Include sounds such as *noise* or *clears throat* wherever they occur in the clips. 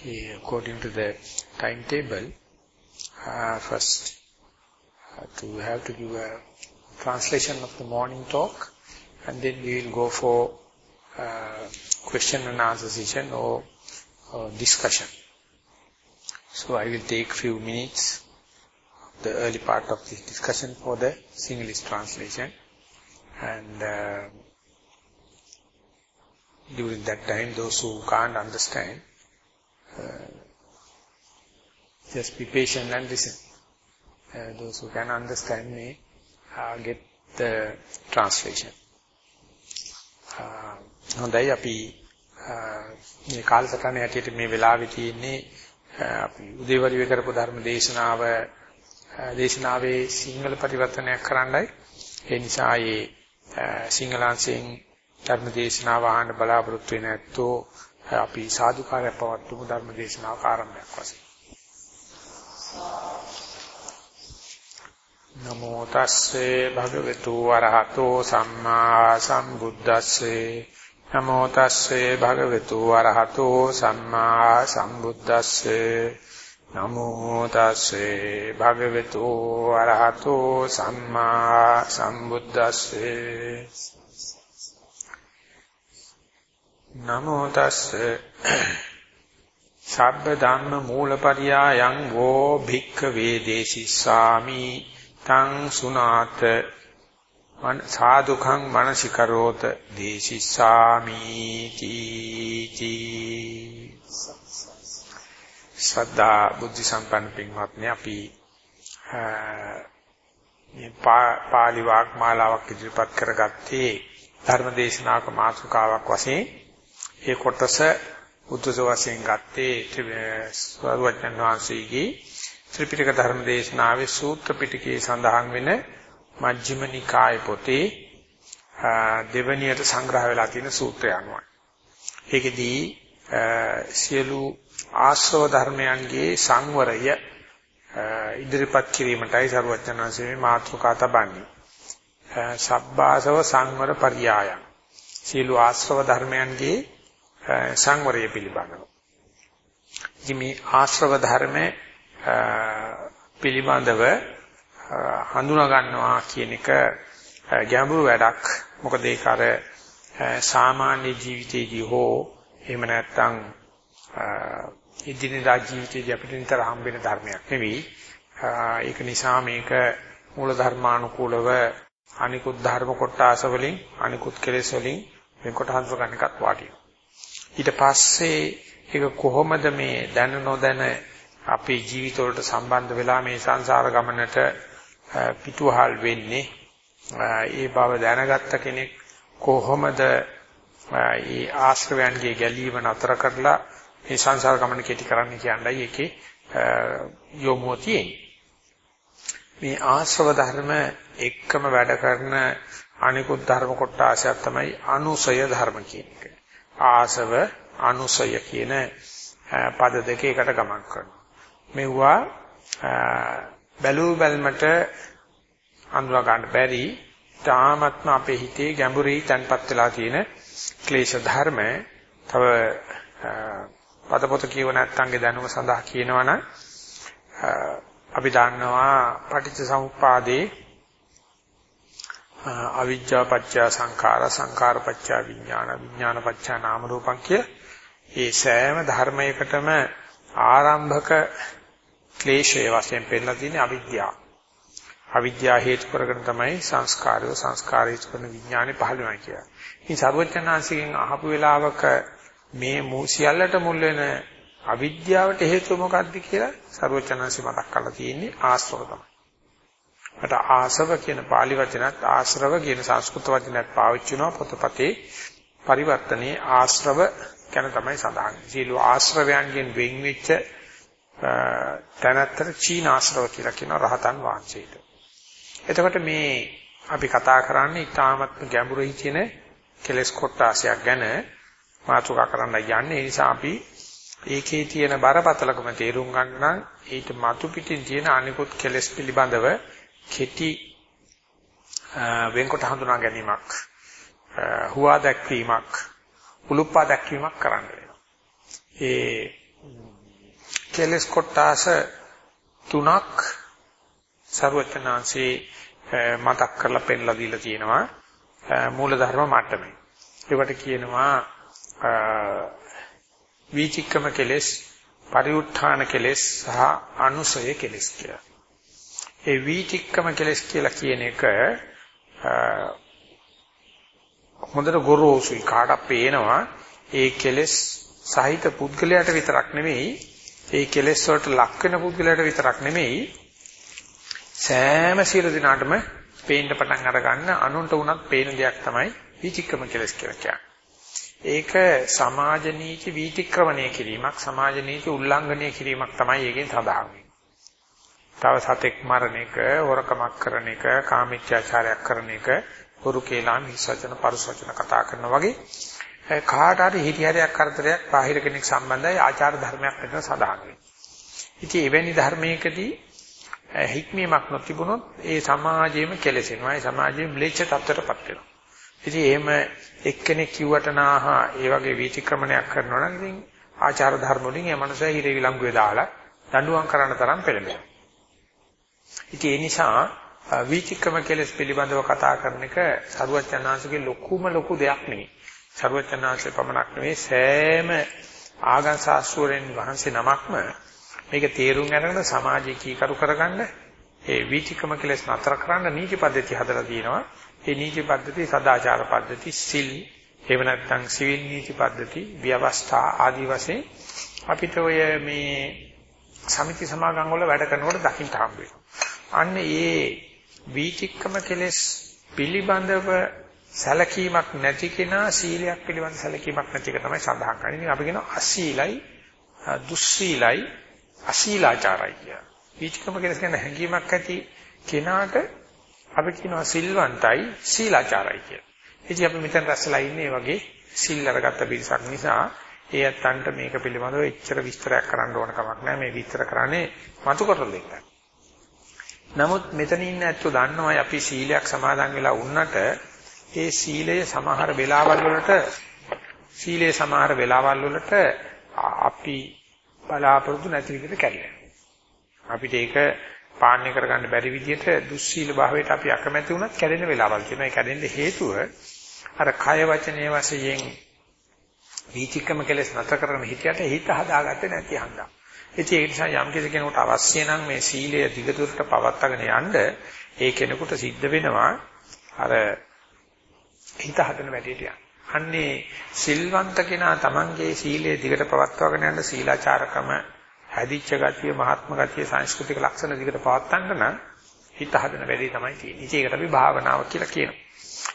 Okay, according to the timetable, uh, first uh, to have to give a translation of the morning talk and then we will go for uh, question and answer session or, discussion. So I will take few minutes the early part of this discussion for the English translation and uh, during that time those who can't understand Uh, just be patient and listen. Uh, those who can understand may uh, get the translation. Uh, හොඳයි අපි uh, මේ කාලසටහන හැටියට මේ වෙලාවේ තියෙන්නේ අපි උදේවරුේ කරපු ධර්ම දේශනාව දේශනාවේ සිංහල පරිවර්තනයක් කරන්නයි ඒ නිසා මේ සිංහලාංශයෙන් ධර්ම දේශනාව අහන්න බලාපොරොත්තු වෙන ඇත්තෝ අපි සාදුකාරය පවත්වමු ධර්ම දේශනාව ආරම්භයක් වශයෙන්. නමෝ තස්සේ භගවතු වරහතෝ සම්මා සම්බුද්දස්සේ. නමෝ තස්සේ භගවතු වරහතෝ සම්මා සම්බුද්දස්සේ. නමෝ තස්සේ භගවතු වරහතෝ සම්මා සම්බුද්දස්සේ. නමෝ තස්ස. සබ්බ ධම්ම මූලපරියායං වෝ භික්ඛ වේදේසිස්සාමි තං සුනාත. සාදුඛං මනසිකරෝත. දේසිස්සාමි තීති සදා බුද්ධ සම්පන්න පින්වත්නි අපි මේ පාලි වාග්මාලාවක් ඉදිරිපත් කරගත්තේ ධර්මදේශනාක මාතෘකාවක් වශයෙන් ඒ කොටස උද්දේශ වශයෙන් ගත්තේ සරුවචන් වහන්සේගේ ත්‍රිපිටක ධර්ම දේශනාවේ සූත්‍ර පිටකයේ සඳහන් වෙන මජ්ක්‍ධිම නිකාය පොතේ දෙවැනියට සංග්‍රහ වෙලා තියෙන සූත්‍රය අනුවයි. ඒකෙදී සියලු ආශ්‍රව ධර්මයන්ගේ සංවරය ඉදිරිපත් කිරීමටයි සරුවචන් වහන්සේ මාතෘකා තබන්නේ. සබ්බාසව සංවර පරියායන්. සියලු ආශ්‍රව ධර්මයන්ගේ සංවරය පිළිබඳව. ඉතින් මේ ආශ්‍රව ධර්ම පිළිබඳව හඳුනා ගන්නවා කියන එක ගැඹුරු වැඩක්. මොකද ඒක අර සාමාන්‍ය ජීවිතයේදී හෝ එහෙම නැත්නම් ඉදිරියදා ජීවිතයේදී අපිට නිතර හම්බෙන ධර්මයක් නෙවෙයි. ඒක නිසා මේක මූල ධර්මානුකූලව අනිකුත් ධර්ම කොටස වලින් අනිකුත් කෙලෙස් වලින් වෙනකොට හඳුනා ගන්න එකත් වාටියි. ඊට පස්සේ ඒක කොහොමද මේ දැන නොදැන අපේ ජීවිතවලට සම්බන්ධ වෙලා මේ සංසාර ගමනට පිටුවහල් වෙන්නේ ඒ බව දැනගත්ත කෙනෙක් කොහොමද මේ ආශ්‍රවයන්ගේ ගැලීම නතර කරලා මේ සංසාර ගමන කෙටි කරන්න කියන්නයි ඒකේ යොමුව තියෙන්නේ. මේ ආශ්‍රව ධර්ම එක්කම වැඩ කරන අනිකුත් ධර්ම කොටාසයක් තමයි අනුසය ධර්ම කියන එක. ආසව අනුසය කියන පද දෙක එකට ගමන් කරනවා. මෙවුවා බැලූ බැල්මට අඳුර ගන්න බැරි තාමත්ම අපේ හිතේ ගැඹුරේ තැන්පත් වෙලා තියෙන ක්ලේශ ධර්ම තව පදපොත කියව නැත්තන්ගේ දැනුම සඳහා කියනවනම් අපි දන්නවා පටිච්ච සමුප්පාදේ අවිජ්ජා පත්‍ය සංඛාර සංඛාර පත්‍ය විඥාන විඥාන පත්‍ය නාම රූපං කිය. ඒ සෑම ධර්මයකටම ආරම්භක ක්ලේශය වශයෙන් පෙන්නලා තියෙන්නේ අවිද්‍යාව. අවිද්‍යාව හේතු කරගෙන තමයි සංස්කාරය සංස්කාරය හේතු කරන විඥානේ පහළ වෙනවා කියලා. ඉතින් සර්වඥාන්සිකෙන් අහපු වෙලාවක මේ සියල්ලට මුල් වෙන අවිද්‍යාවට හේතුව මොකක්ද කියලා සර්වඥාන්සි මතක් කරලා තියෙන්නේ ආශ්‍රව තමයි. මට ආසව කියන pāli වචනත් ආශ්‍රව කියන සංස්කෘත වචනත් පාවිච්චි වෙනවා පොතපතේ පරිවර්තනයේ ආශ්‍රව කියන තමයි සඳහන්. සීල ආශ්‍රවයන්ගෙන් වෙන් වෙච්ච තනතර චීන ආශ්‍රව කියලා කියන රහතන් වහන්සේට. එතකොට මේ අපි කතා කරන්නේ ඊටාත්ම ගැඹුරුයි කියන කෙලස් කොටාසයක් ගැන මාතෘකා කරන්න යන්නේ. ඒ නිසා අපි ඒකේ තියෙන බරපතලකම තේරුම් ගන්න නම් ඊට මතු පිටින් තියෙන අනිකුත් කෙලස් පිළිබඳව කෙටි වෙන්කොට හඳුනා ගැනීමක් හුවා දැක්වීමක් උලුප්පා දැක්වීමක් කරන්න වෙනවා. ඒ කෙලස් කොටාස තුනක් ਸਰවචනාංශේ මතක් කරලා පෙන්නලා දීලා තියෙනවා මූලධර්ම මට්ටමේ. ඒවට කියනවා වීචික්කම කෙලස්, පරිඋත්ථාන කෙලස් සහ අනුසය කෙලස් කියලා. ඒ වීචික්කම කෙලස් කියලා කියන එක හොඳට ගොරෝසුයි. කාටත් පේනවා ඒ කෙලස් සහිත පුද්ගලයාට විතරක් නෙමෙයි ඒ කෙලස් වලට ලක් වෙන පුද්ගලයාට විතරක් නෙමෙයි. සෑම සියලු දිනාටම පේන්න පටන් අර ගන්න අනුන්ට උනත් පේන දෙයක් තමයි විචික්‍රම කෙලස් කියලා කියන්නේ. ඒක සමාජ නීති විතික්‍රමණය කිරීමක් සමාජ නීති උල්ලංඝනය කිරීමක් තමයි ඒකෙන් සඳහන් තව සතෙක් මරණ එක, හොරකමක් කරන එක, කාමීත්‍යාචාරයක් කරන එක, හුරු කේලාම් හිසචන පරිසචන කතා කරනවා වගේ කාට හරි හිතිහැරයක් කරදරයක් බාහිර කෙනෙක් සම්බන්ධයි ආචාර ධර්මයක් මෙතන සඳහන් වෙනවා. ඉතින් එවැනි ධර්මයකදී හික්මීමක් නොතිබුණොත් ඒ සමාජයේම කෙලසෙනවා. ඒ සමාජයේ ම්ලේච්ඡ තත්ත්වයටපත් වෙනවා. ඉතින් එහෙම එක්කෙනෙක් කිව්වට නාහා ඒ වගේ වීතික්‍රමණයක් කරනවා නම් ඉතින් ආචාර ධර්ම වලින් ඒ මනුස්සයා හිරේ විලංගුවේ දාලා දඬුවම් කරන්න තරම් පෙළඹෙනවා. ඉතින් ඒ නිසා වීතික්‍රම කෙලස් පිළිබඳව කතා කරන එක සරුවචනාංශගේ ලොකුම ලොකු දෙයක් නෙවෙයි. සරුවචනාංශේ පමණක් නෙවෙයි සෑම ආගම් ශාස්ත්‍රයෙන් වහන්සේ නමක්ම මේක තේරුම් අරගෙන සමාජය කීකරු කරගන්න ඒ වීතිකම කෙලස් නතර කරන්න නීති පද්ධති හදලා තියෙනවා. ඒ නීති පද්ධති සදාචාර පද්ධති සිල් එහෙම නැත්නම් සිවිල් නීති පද්ධති ව්‍යවස්ථා ආදී වශයෙන් අපිට ඔය මේ සමිති සමාගම් වල වැඩ කරනකොට දකින්න හම්බ වෙනවා. අන්න ඒ වීතික්කම කෙලස් පිළිබඳව සැලකීමක් නැති කෙනා සීලයක් පිළිබඳ සැලකීමක් නැති එක තමයි සඳහන් කරන්නේ. ඉතින් අපි කියනවා අසීලයි දුස්සීලයි අශීලාචාරයි කියලා. වීතිකම කෙලස් කියන හැඟීමක් ඇති කෙනාට අපි කියනවා සිල්වන්තයි සීලාචාරයි කියලා. ඉතින් අපි මෙතන රැස්ලා ඉන්නේ වගේ සිල් අරගත්ත පිරිසක් නිසා ඒ අත්තන්ට මේක පිළිබඳව එච්චර විස්තරයක් කරන්න ඕන කමක් නැහැ. මේ විස්තර කරන්නේ මතු කරලා දෙන්න. නමුත් මෙතන ඉන්න ඇත්තෝ දන්නවයි අපි සීලයක් සමාදන් වෙලා වුණාට ඒ සීලය සමහර වෙලාවල් වලට සීලයේ සමහර වෙලාවල් වලට අපි බලාපොරොත්තු නැති විදිහට කැඩෙනවා. අපිට ඒක පාලනය කරගන්න බැරි විදිහට දුස්සීල භාවයට අපි අකමැති වුණත් කැඩෙන වෙලාවල් තියෙනවා. ඒ කැඩෙන්න හේතුව අර කය වචනයේ වශයෙන් වීතික්‍රම කෙලස් නැතර කරන හිතයට හිත හදාගත්තේ නැති හන්දා. ඉතින් ඒ නිසා යම් කෙනෙකුට අවශ්‍ය නම් මේ සීලය දිගටුරට පවත්වාගෙන යන්න ඒ කෙනෙකුට සිද්ධ වෙනවා අර හිත හදන වැඩේට යන්න. අන්නේ සිල්වන්ත කෙනා තමන්ගේ සීලය දිගට පවත්වාගෙන යන සීලාචාරකම හැදිච්ච ගතිය මහත්ම ගතිය සංස්කෘතික ලක්ෂණ දිගට පවත්වන්න නම් හිත හදන වැඩේ තමයි තියෙන්නේ. ඉතින් ඒකට අපි භාවනාව කියලා කියනවා.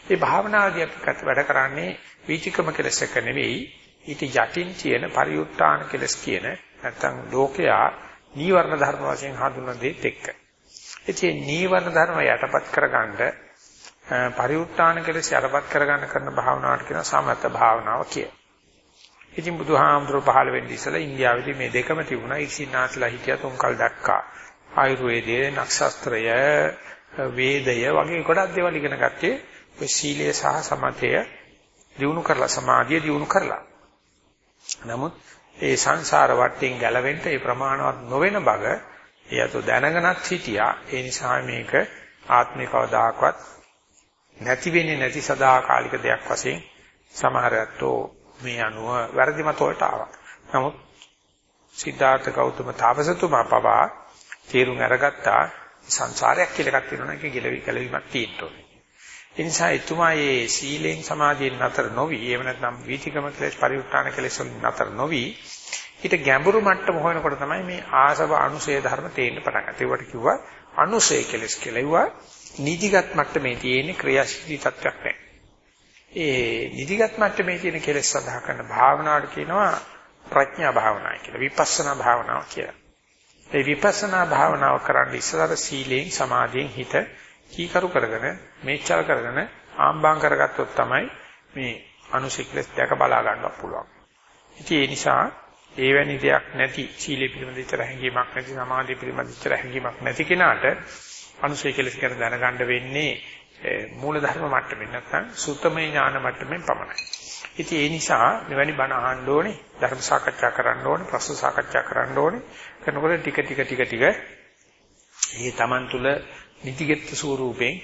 මේ භාවනාවදී අපි වැඩ කරන්නේ වීතිකම කෙලස් එක නෙවෙයි ඊට යටින් තියෙන පරිඋත්තාන කෙලස් කියන නැත්තම් ලෝකයා නීවරණ ධර්ම වශයෙන් හඳුන්වන දෙත් එක්ක. ඉතින් නීවරණ ධර්ම යටපත් කරගන්න පරිඋත්තාන කෙලෙස් යටපත් කරගන්න කරන භාවනාවට කියන සමත භාවනාව කිය. ඉතින් බුදුහාමුදුරුවෝ පහළ වෙන්නේ ඉස්සලා ඉන්දියාවේදී මේ දෙකම තිබුණා. ඉක්සිනාස්ලා හිටියා තුන්කල් දැක්කා. ආයුර්වේදයේ, නක්ෂත්‍රය, වේදය වගේ ගොඩක් දේවල් ඉගෙන ගත්තේ ඔය සීලය සහ සමතය දිනු කරලා සමාධිය දිනු කරලා. නමුත් ඒ සංසාර වටෙන් ගැලවෙන්න ඒ ප්‍රමාණවත් නොවන බව එයතු දැනගෙනත් හිටියා. ඒ නිසා මේක ආත්මික කවදාකවත් නැති වෙන්නේ නැති සදාකාලික දෙයක් වශයෙන් සමහර ඇත්තෝ මේ අනුව වැරදි මත වලට ආවා. නමුත් සිද්ධාර්ථ ගෞතම තාපසතුමා පවා තීරුම් අරගත්තා සංසාරයක් කියලා එකක් තියෙනවා ඒක ගැලවි ගැලවීමක් තියෙන්න ඕනේ. ඒ නිසා එතුමා මේ සීලෙන් සමාධියෙන් නතර නොවි එහෙම නැත්නම් වීතිකම කෙලෙස් පරිඋත්තාන කෙලෙස් වලින් නතර නොවි ඊට ගැඹුරු මට්ටම හොයනකොට තමයි මේ ආසව අනුසය ධර්ම තේින්න පටන් ගත්තේ. ඒවට කිව්වා අනුසය කෙලෙස් කියලා. ඒවා නිදිගත් මට්ටමේ තියෙන ක්‍රියාශීලී තත්ත්වයක් නැහැ. ඒ නිදිගත් මට්ටමේ තියෙන කෙලෙස් සඳහා කරන භාවනාවට කියනවා ප්‍රඥා භාවනාව කියලා. විපස්සනා භාවනාව කියලා. ඒ විපස්සනා භාවනාව කරන්න ඉස්සරහ සීලෙන් සමාධියෙන් හිත කීකරු කරගෙන මේචල් කරගෙන ආම්බාම් කරගත්තොත් තමයි මේ අනුසිකලස් දැක බලා ගන්නවත් පුළුවන්. ඉතින් ඒ නිසා ඒවැනි දෙයක් නැති සීලෙ පිළිබඳ ඉතර හැඟීමක් නැති සමාධිය පිළිබඳ ඉතර හැඟීමක් නැති කෙනාට අනුසය කෙලස් ගැන දැනගන්න වෙන්නේ මූල ධර්ම මට්ටමින් නැත්නම් සුත්තමේ ඥාන මට්ටමින් පමණයි. ඉතින් ඒ නිසා මෙවැනි බණ අහන්න ඕනේ, ධර්ම සාකච්ඡා කරන්න ඕනේ, ප්‍රශ්න සාකච්ඡා කරන්න ඕනේ. කරනකොට ටික ටික ටික ටික මේ Taman තුල නිතිගෙත් ස්වරූපයෙන්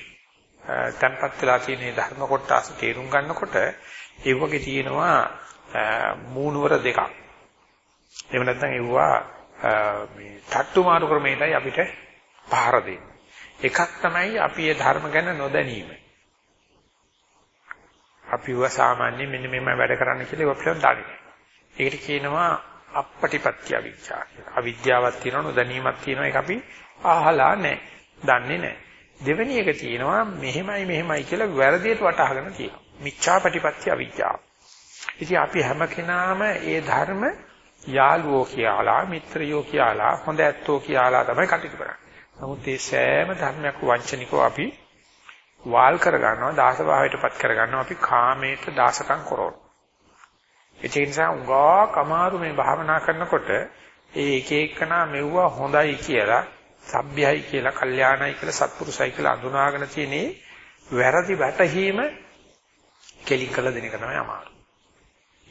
තන්පත් වෙලා තියෙන ධර්ම කොටස තේරුම් ගන්නකොට ඒ වගේ තියෙනවා මූණවර දෙකක්. එහෙම නැත්නම් ඒවා මේ තට්ටු මාරු ක්‍රමයටයි අපිට පහර දෙන්නේ. එකක් තමයි අපි ඒ ධර්ම ගැන නොදැනීම. අපි ව සාමාන්‍ය මෙන්න මෙහෙම වැඩ කරන්න කියලා ඒක අපිට දන්නේ. ඒකට කියනවා අපපටිපත්‍ය අවිද්‍යාව කියලා. අවිද්‍යාවක් තියෙනවා නොදැනීමක් තියෙනවා ඒක අපි අහලා නැහැ. දන්නේ නැහැ. දෙවෙනි එක තියෙනවා මෙහෙමයි මෙහෙමයි කියලා වැරදියට වටහාගෙන තියෙනවා. මිච්ඡාපටිපත්‍ය අවිද්‍යාව. ඉතින් අපි හැම කෙනාම ඒ ධර්ම යාළුවෝ කියලා, මිත්‍රයෝ කියලා, හොඳ ඇත්තෝ කියලා තමයි කටයුතු කරන්නේ. නමුත් මේ සෑම ධර්මයක් වංචනිකව අපි වාල් කර ගන්නවා, දාස භාවයටපත් කර ගන්නවා අපි කාමයට දාසකම් කරනවා. ඒ නිසා උගා කමාරු මේ භාවනා කරනකොට ඒ එක එකනා මෙව්වා හොඳයි කියලා, සભ્યයි කියලා, කල්යාණයි කියලා, සත්පුරුසයි කියලා අඳුනාගෙන තියෙනේ වැරදි වැටහීම කෙලින් කළ දෙන එක තමයි අමාරු.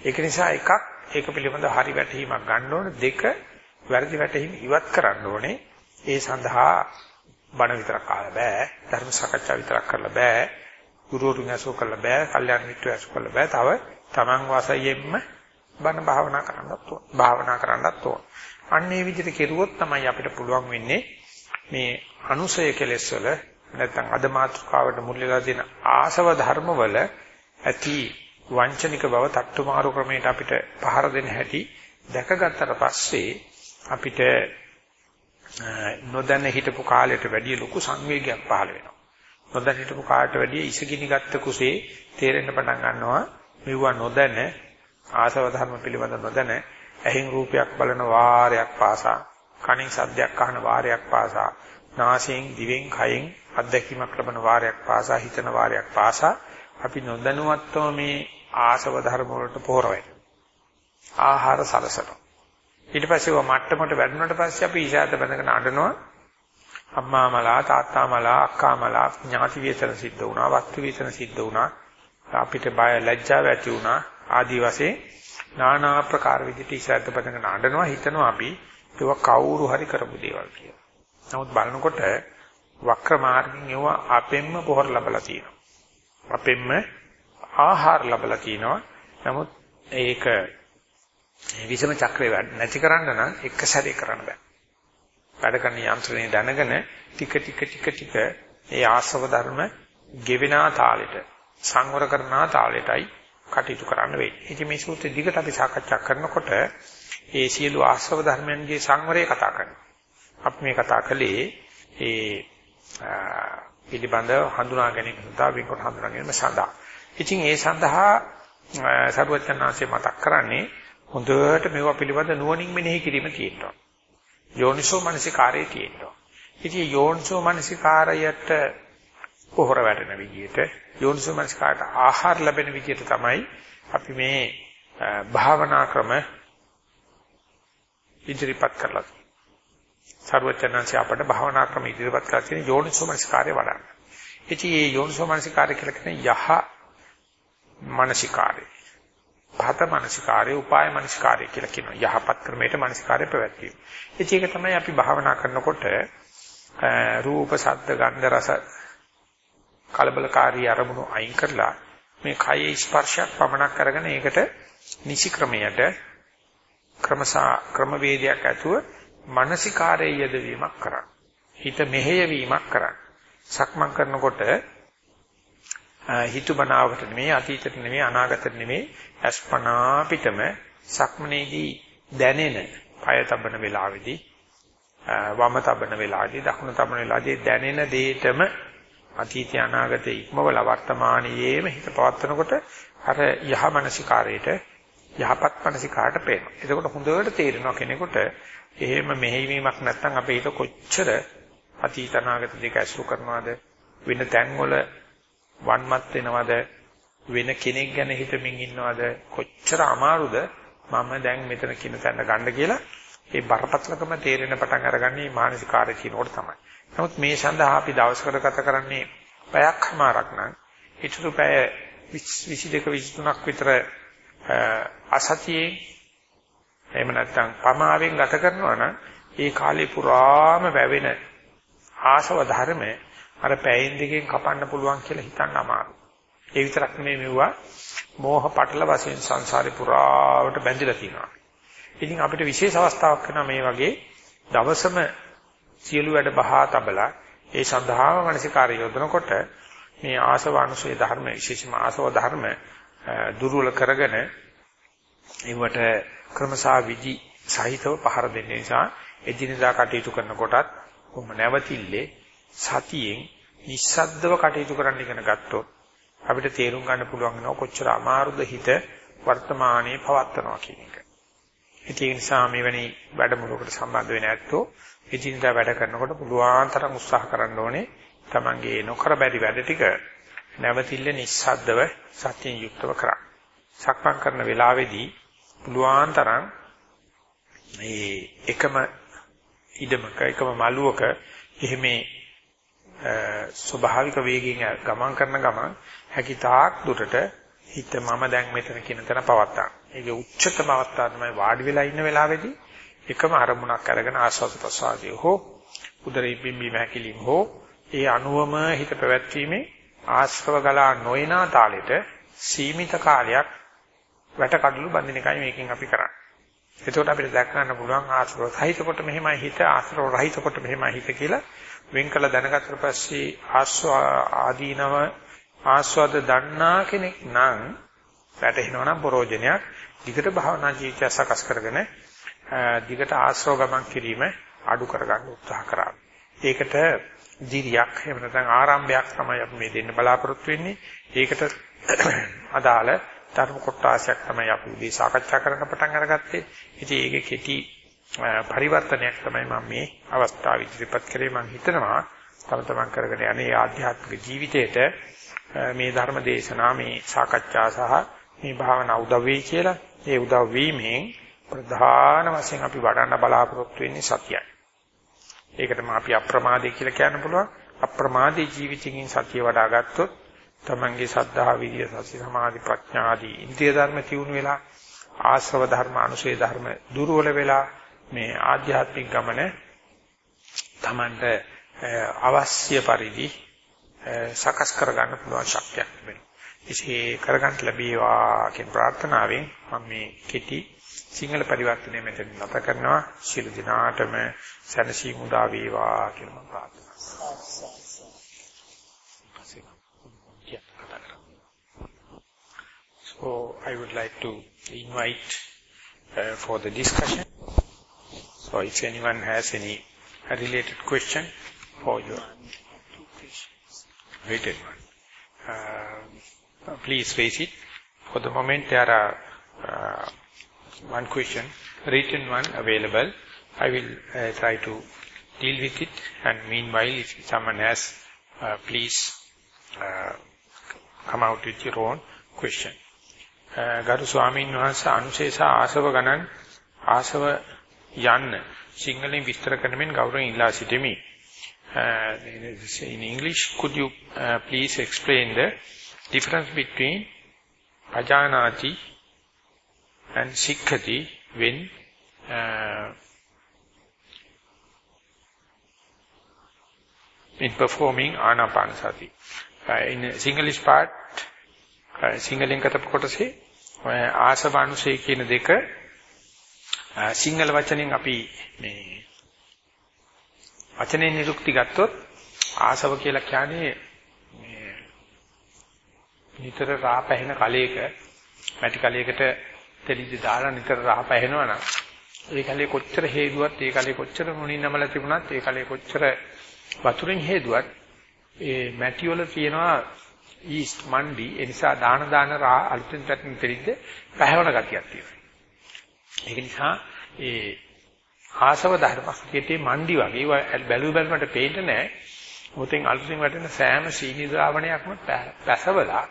ඒක නිසා එකක් ඒක පිළිබඳ හරි වැටහීමක් ගන්න ඕනේ. දෙක වැරදි වැටහීම ඉවත් කරන්න ඕනේ. ඒ සඳහා බණ විතරක් අහලා බෑ ධර්ම සාකච්ඡා විතරක් කරලා බෑ ගුරුවරුන් ඇසුර කරලා බෑ කල්යාණ මිත්‍රයෝ ඇසුර කරලා බෑ. තව Taman වාසයෙන්ම බණ භාවනා කරන්නත් ඕන භාවනා කරන්නත් ඕන. අන්න ඒ විදිහට කෙරුවොත් තමයි අපිට පුළුවන් වෙන්නේ මේ අනුසය කෙලෙස් වල නැත්නම් අද මාතෘකාවට මුල් වෙලා තියෙන ආසව ධර්ම වල ඇති වංචනික බව තට්ටු මාරු ක්‍රමයට අපිට පහර දෙන්න හැටි දැකගත්තට පස්සේ අපිට නොදැන හිටපු කාලයට වැඩිය ලොකු සංවේගයක් පහළ වෙනවා. නොදැන හිටපු කාලයට වැඩිය ඉසගිනි ගත්ත කුසේ තේරෙන්න පටන් ගන්නවා. මෙවුවා නොදැන ආසව ධර්ම පිළිබඳ නොදැන ඇහින් රූපයක් බලන වාරයක් පාසා කනින් සද්දයක් අහන වාරයක් පාසා නාසයෙන් දිවෙන් කයෙන් අත්දැකීමක් ලබන වාරයක් පාසා හිතන වාරයක් පාසා අපි නොදැනුවත්වම මේ ආසව ධර්ම වලට පොහොර ආහාර සලසනවා. ඊට පස්සේ ඔය මට්ටමට වැඩුණාට පස්සේ අපි ඊශාත බඳගෙන අඬනවා. අම්මා මලා තාත්තා මලා අක්කා මලා ඥාති වේතන සිද්ධ වුණා, වස්තු වේතන සිද්ධ වුණා. අපිට බය ලැජ්ජාව ඇති වුණා. ආදි වශයෙන් নানা ආකාර විදිහට ඊශාත බඳගෙන අඬනවා හිතනවා අපි ඒක කවුරු හරි කරපු දේවල් කියලා. නමුත් බලනකොට වක්‍ර මාර්ගයෙන් ඒවා අපෙන්ම පොහොර ලැබලා තියෙනවා. අපෙන්ම ආහාර ලැබලා තිනවා. නමුත් ඒක විසම චක්‍රේ නැති කරන්න නම් එක සැරේ කරන්න බෑ. වැඩ කරන යන්ත්‍රණය දැනගෙන ටික ටික ටික ටික ඒ ආසව ධර්ම ගෙවෙනා තාලෙට සංවර කරනා තාලෙටයි කටයුතු කරන්න වෙන්නේ. ඉතින් මේ සූත්‍රය දිගට අපි සාකච්ඡා කරනකොට ඒ සියලු ආසව ධර්මයන්ගේ සංවරය කතා කරනවා. අපි මේ කතා කළේ ඒ පිළිබඳව හඳුනා ගැනීම සඳහා විකට හඳුනා ගැනීම සඳහා. ඉතින් ඒ සඳහා සරුවචනාංශය මතක් කරන්නේ හොඳට මේවා පිළිබඳ නුවණින් මෙනෙහි කිරීම තියෙනවා. යෝනිසෝ මනසිකාරයේ තියෙනවා. ඉතින් යෝනිසෝ මනසිකාරයට පොහොර වැටෙන විදිහට යෝනිසෝ මනසිකාරට ආහාර ලැබෙන විදිහට තමයි අපි මේ භාවනා ක්‍රම ඉදිරිපත් කරලා සර්වචනංශය අපට භාවනා ක්‍රම ඉදිරිපත් කරලා තියෙන යෝනිසෝ මනසිකාරය වඩන්න. ඉතින් මේ යෝනිසෝ මනසිකාරය කියලා කියන්නේ යහ මනසිකාරය. පහත මනසිකාරය, උපාය මනසිකාරය කියලා කියනවා. යහපත් ක්‍රමයට මනසිකාරය පැවැත්වීම. ඉතින් ඒක තමයි අපි භාවනා කරනකොට රූප, ශබ්ද, ගන්ධ, රස කලබලකාරී අරමුණු අයින් කරලා මේ කයේ ස්පර්ශයක් පමණක් කරගෙන ඒකට නිසි ක්‍රමයට ක්‍රමසා ක්‍රමවේදයක් ඇතුව මානසිකාරයේ යෙදවීමක් කරන්න. හිත මෙහෙයවීමක් කරන්න. සක්මන් කරනකොට හිතු බනාවට නෙමෙයි අතීතයට නෙමෙයි අනාගතයට නෙමෙයි අස්පනා පිටම සක්මනේදී දැනෙන පය තබන වෙලාවේදී වම තබන වෙලාවේදී දකුණ තබන වෙලාවේදී දැනෙන දෙයටම අතීතය අනාගතය ඉක්මවල වර්තමානයේම හිත පවත්වනකොට අර යහ මනසිකාරයට යහපත් මනසිකාරට පේනවා. එතකොට හොඳට තේරෙනවා කෙනෙකුට එහෙම මෙහෙයවීමක් නැත්නම් අපේ හිත කොච්චර අතීත අනාගත දෙක ඇසුරු කරනවද වෙන තැන්වල වන්මත් වෙනවද වෙන කෙනෙක් ගැන හිතමින් ඉන්නවද කොච්චර අමාරුද මම දැන් මෙතන කියන තැන ගන්න කියලා ඒ බරපතලකම තේරෙන පටන් අරගන්නේ මානසික කාර්ය කියනකොට තමයි. නමුත් මේ සඳහා අපි දවසකට ගත කරන්නේ පැයක්මාරක් නම් ඊටු පැය 22 23ක් විතර අසතියේ එහෙම නැත්නම් පමාවෙන් ගත කරනවා නම් ඒ කාලේ පුරාම වැවෙන ආශව ධර්ම අර පැයෙන් දෙකෙන් කපන්න පුළුවන් කියලා හිතන්න අමාරුයි. ඒ විතරක් නෙමෙයි මෙවුවා මෝහ පටල වශයෙන් සංසාරේ පුරාවට බැඳිලා තියෙනවා. ඉතින් අපිට විශේෂ අවස්ථාවක් වෙනවා මේ වගේ දවසම සියලු වැඩ බහා තබලා ඒ සඳහාම මනසිකාරය යොදනකොට මේ ආසවානුසය ධර්ම විශේෂම ආසව ධර්ම දුර්වල කරගෙන ඒවට ක්‍රමසා විදි සහිතව පහර දෙන්න නිසා එදිනදා කටයුතු කරනකොටත් කොහොම නැවතිල්ලේ සතියෙන් නිස්සද්දව කටයුතු කරන්න ඉගෙන ගත්තොත් අපිට තේරුම් ගන්න පුළුවන් වෙනවා කොච්චර අමාරුද හිත වර්තමානයේ පවත්නවා කියන එක. ඒ නිසා මෙවැනි වැඩමුළුවකට සම්බන්ධ වෙන ඇත්තෝ එදිනදා වැඩ කරනකොට පුළුවන් තරම් උත්සාහ කරන්න ඕනේ තමන්ගේ නොකර බැරි වැඩ ටික නැවතිල්ල නිස්සද්දව සත්‍යයෙන් යුක්තව කරා. සක්මන් කරන වෙලාවේදී පුළුවන් තරම් මේ එකම ඉඩමක එකම මළුවක එහෙම ස්වභාවික වේගයෙන් ගමන් කරන ගමන් හැකිතාක් දුරට හිත මම දැන් මෙතන කියන තැන පවත්තා. ඒකේ උච්චතම අවස්ථාව තමයි වාඩි වෙලා ඉන්න වෙලාවේදී එකම අරමුණක් අරගෙන ආස්වාද ප්‍රසාරය හෝ උදරේ බිම්බි මහකිලින් හෝ ඒ අනුවම හිත පැවැත්වීමේ ආශ්‍රව ගලා නොයනා තාලෙට සීමිත කාලයක් වැට කඩළු බඳින එකයි මේකෙන් අපි කරන්නේ. එතකොට අපිට දැක් ගන්න පුළුවන් ආශ්‍රව සහිත කොට මෙහෙමයි හිත ආශ්‍රව රහිත කොට මෙහෙමයි හිත කියලා වෙන් කළ දැනගත්තට පස්සේ ආස්වා ආදීනව ආස්වාද දන්නා කෙනෙක් නම් වැටෙනවා නම් ප්‍රෝජනයක් දිගට භාවනා ජීවිතය සකස් කරගෙන දිගට ආශ්‍රව ගමන් කිරීම අඩු කරගන්න උත්සාහ කරා. ඒකට දිරියක් එහෙම නැත්නම් ආරම්භයක් තමයි අපි මේ දෙන්න බලාපොරොත්තු වෙන්නේ. ඒකට *clears throat* අදාළ ධර්ම කොටාසයක් තමයි අපි මේ සාකච්ඡා කරන්න පටන් අරගත්තේ. ඉතින් ඒකේ කෙටි පරිවර්තනයක් තමයි මම මේ අවස්ථාව ඉදිරිපත් කරේ මම හිතනවා තම තමන් කරගෙන යන්නේ ආධ්‍යාත්මික ජීවිතේට මේ ධර්ම දේශනා මේ සාකච්ඡා සහ මේ භාවනා උදව් වෙයි කියලා. ඒ උදව් වීමෙන් ප්‍රධාන වශයෙන් අපි වඩන්න බලාපොරොත්තු වෙන්නේ සතියයි. ඒකටම අපි අප්‍රමාදේ කියලා කියන්න පුළුවන්. අප්‍රමාදී ජීවිතකින් සතිය වඩා ගත්තොත් තමන්ගේ සද්ධා විරිය සති සමාධි ප්‍රඥා ආදී ඉන්ද්‍රිය ධර්ම තියුණු වෙලා ආශ්‍රව ධර්ම අනුශේ ධර්ම දුර්වල වෙලා මේ ආධ්‍යාත්මික ගමන තමන්ට අවශ්‍ය පරිදි සකස් කරගන්න පුළුවන් ශක්තියක් වෙනවා. ඉසේ කරගන්න ලැබේවා කියන ප්‍රාර්ථනාවෙන් මම මේ කෙටි සිංහල පරිවර්තනය මෙතන නැත කරනවා. ශිළු දිනාටම සැනසීම උදා වේවා කියලා මම ප්‍රාර්ථනා කරනවා. So I would like to invite uh, for the discussion. So if anyone has any related question for you. Related one. Uh, please raise it. For the moment there are uh, one question, written one available. I will uh, try to deal with it and meanwhile if someone has, uh, please uh, come out with your own question. ගරු ස්වාමීන් වහන්සේ අනුශේෂ ආසව ගණන් ආසව යන්න සිංහලෙන් විස්තර කරමින් ගෞරවයෙන් ඉල්ලා සිටිමි. in English, could you uh, please explain the difference between pajanati and sikkati when uh, in performing anapanasati? Uh, in Singlish part, සිංහලෙන් කතපු කොටසේ ආසවනුසය කියන දෙක uh, සිංහල වචනෙන් අපි මේ වචනේ නිරුක්ති ගත්තොත් ආසව කියලා කියන්නේ මේ නිතර රා පැහෙන කලයක මැටි කලයකට තෙලිදි දාලා නිතර රා පැහෙනවා නම් ඒ කලේ කොච්චර හේදුවත් ඒ කලේ කොච්චර මොනින් නමලා තිබුණත් ඒ කලේ කොච්චර වතුරෙන් හේදුවත් ඒ මැටි වල තියෙනවා ඊස්ට් මණ්ඩි ඒ නිසා දාන දාන රා අලුතෙන් පැටෙන දෙරින්ද පැහැවන ගතියක් තියෙනවා. ඒක නිසා ඒ ආසව ධර්මස්කේතේ මණ්ඩි වගේ බැලු බැලමට පේන්නේ නැහැ. මොතෙන් අලුතෙන් වැටෙන සෑම සීනි ද්‍රාවණයක්ම පැසවලා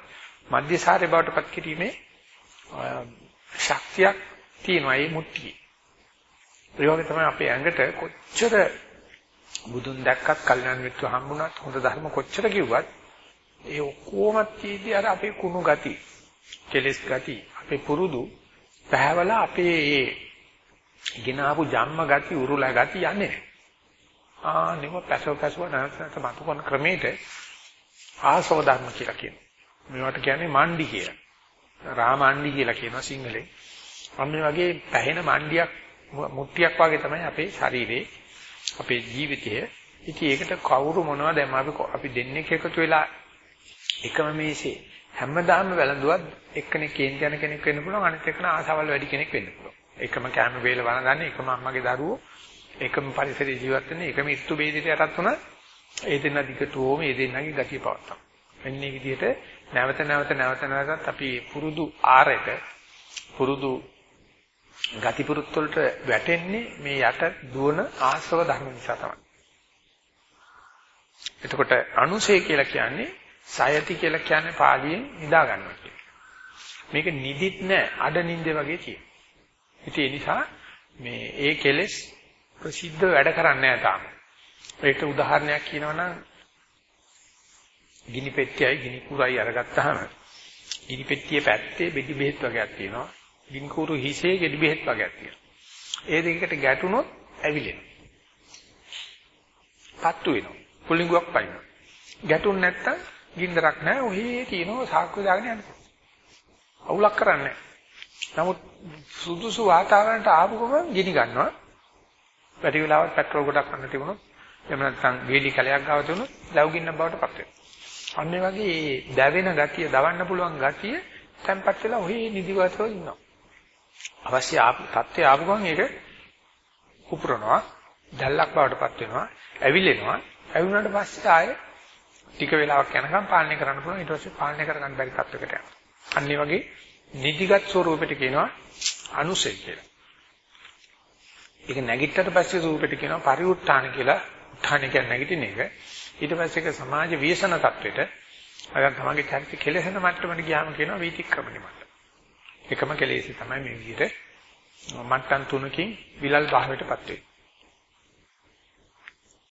මධ්‍යසාරේ බවට පත් කිරීමේ ශක්තියක් තියෙනවා මේ මුට්ටියේ. ඒ වගේ තමයි අපේ ඇඟට කොච්චර බුදුන් දැක්කත් කල්යනා මිත්‍ර හම්බුණත් හොඳ ධර්ම කොච්චර කිව්වත් ඒ ඔක්කොම තීදී අර අපේ කුණු ගති, කෙලස් ගති, අපේ පුරුදු පැහැවලා අපේ ඒ ගිනාපු ජම්ම ගති, උරුලා ගති යන්නේ. ආ නෙව පැසව පැසව නැවත මතු කරන ක්‍රමයට ආසව ධර්ම කියලා කියනවා. මේවට කියන්නේ මණ්ඩි කියලා. රාමණ්ඩි කියලා කියනවා සිංහලෙන්. අන්න වගේ පැහෙන මණ්ඩියක් මුට්ටියක් වගේ තමයි අපේ ශරීරේ අපේ ජීවිතය. ඉතින් ඒකට කවුරු මොනවද දැන් අපි අපි දෙන්නේ එකතු වෙලා එකම මේසේ හැමදාම වැළඳුවත් එක්කෙනෙක් කේන්ති යන කෙනෙක් වෙන්න පුළුවන් අනිත් එක්කන ආසාවල් වැඩි කෙනෙක් වෙන්න පුළුවන්. එකම කැම වේල වළඳන්නේ එකම අම්මගේ දරුවෝ එකම පරිසරයේ ජීවත් වෙන එකම ඉස්තු බේදිට යටත් වුණා ඒ දෙන්න දිගටම ඒ දෙන්නගේ ගතිය පවත්තා. මෙන්නේ විදිහට නැවත නැවත නැවත නැවතත් අපි පුරුදු ආරයට පුරුදු ගති පුරුත් වලට වැටෙන්නේ මේ යට දුවන ආශ්‍රව ධර්ම නිසා තමයි. එතකොට අනුසය කියලා කියන්නේ සයති කියලා කියන්නේ පාලියෙන් නිදා ගන්නවා කියන්නේ. මේක නිදිත් නෑ අඩ නින්දේ වගේ කියන. ඉතින් ඒ නිසා මේ ඒ කෙලෙස් ප්‍රසිද්ධ වැඩ කරන්නේ නෑ තාම. ඒකට උදාහරණයක් කියනවනම් ගිනි පෙට්ටියයි ගිනි කුරයි අරගත්තාම ගිනි පෙට්ටියේ පැත්තේ බෙඩි බෙහෙත් වර්ගයක් තියෙනවා. ගිනි කුරු හිසේ ගෙඩි බෙහෙත් වර්ගයක් තියෙනවා. ඒ දෙකකට ගැටුනොත් ඇවිලෙනවා. පත්තු වෙනවා. පුලිඟුවක් පයින්නවා. ගැටුන් නැත්තම් ගින්දරක් නැහැ. ඔහේ තියෙනවා සාක්කුව දාගෙන යනවා. අවුලක් කරන්නේ නමුත් සුදුසු වාතාවරණයට ආපු ගමන් ගිනි ගන්නවා. වැඩි වෙලාවක් පෙට්‍රල් ගොඩක් ගන්න තිබුණොත් එහෙම නැත්නම් වේලි කැලයක් ගාව තුනොත් ලැබු ගින්න බවට පත් වෙනවා. අන්න ඒ වගේ මේ දැවෙන ගතිය, දවන්න පුළුවන් ගතිය තැම්පත් වෙලා ඔහේ නිදිගතව ඉන්නවා. අවශ්‍ය තත්ත්වය ආපු ගමන් ඒක කුපරනවා, දැල්ලක් බවටපත් වෙනවා, ඇවිලෙනවා. ඇවිුණාට පස්සේ ආයේ ටික වෙලාවක් යනකම් පාලනය කරන්න පුළුවන්. ඊට පස්සේ පාලනය කරගන්න බැරි තත්ත්වයකට යනවා. අන්න ඒ වගේ නිදිගත් ස්වරූපෙට කියනවා අනුසය කියලා. ඒක නැගිට්ටට පස්සේ ස්වරූපෙට කියනවා පරිඋත්ථාන කියලා. උත්ථාන කියන්නේ නැගිටින එක. ඊට පස්සේ ඒක සමාජ ව්‍යසන තත්වෙට අර තමන්ගේ චරිත කෙලෙසන මට්ටමට ගියාම කියනවා වීතික්‍රමණය මට්ටම. එකම කෙලෙසි තමයි මේ විදිහට මට්ටම් තුනකින් විලල් භාවයටපත් වෙන්නේ.